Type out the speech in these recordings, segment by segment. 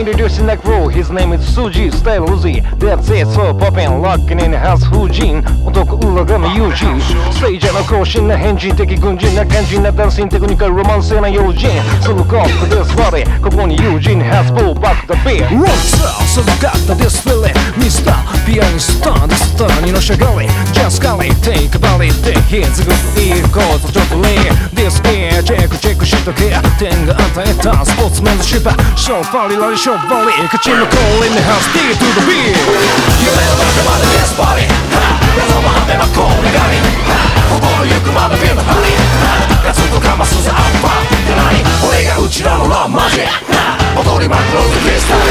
Dancing like pro, his name is Suji Style Uzi That's it, so poppin' Locking in the house 風神男裏髪友人ステージの更新な変人的軍人な感じなダンシンテクニカルロマンスな友人すぐコップですバディここに友人 has pulled back the beer ロックさすぐかったディスプレイミスターピアニスターディスターにのしゃがりジャスカリテイクバリでヒーズグッいいことちょっとリーディスピアチェックチェックしとけ点が 与えたスポーツメンズシバショーパリラリショーバリ勝ちのコール in the house D to the beer 夢の中までデスパリ謎の果てはこう願い心ゆくまでビルハリガツンとかますぜアッパーって何俺がうちらのランマジ踊りまくろうぜクリスタル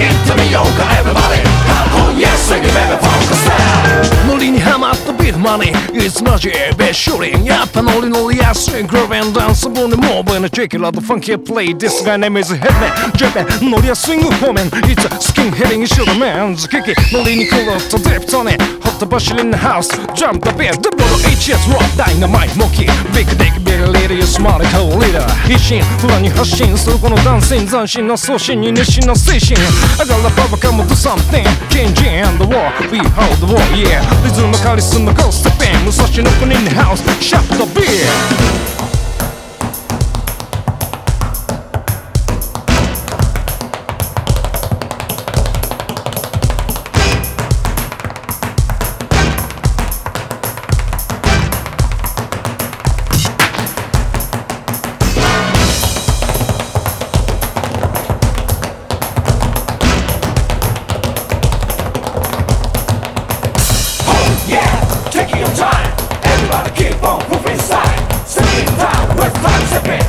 行ってみようか everybody Oh yes sing it baby focus down ノリにハマったビートマネー it's magic, but shooting up and all in all, yeah, swing, groove and dance upon the mob and check it out the funky play. This guy name is Headman, Japan, no, yeah, swing, woman. It's a skin heading, sugar man, kiki, no, yeah, cool off the depth on it. Hot the bushel in the house, jump the bed, the bottle, HS, rock, dynamite, monkey, big dick, big lady, smart, cool leader. 必死不安に発信するこの男性斬新な送信に熱心な精神 I got a power come to something changing the war we hold the war yeah リズムカリスマゴーストペン国 in the house shut the beer time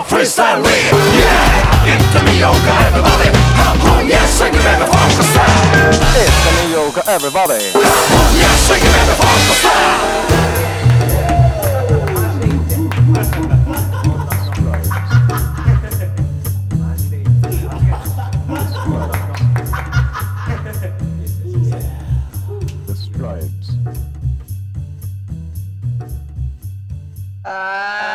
on freestyle real Yeah, it's me yoga everybody. Come on, yeah, sing it baby funk style It's me yoga everybody. Come on, yeah, sing it baby funk style Uh...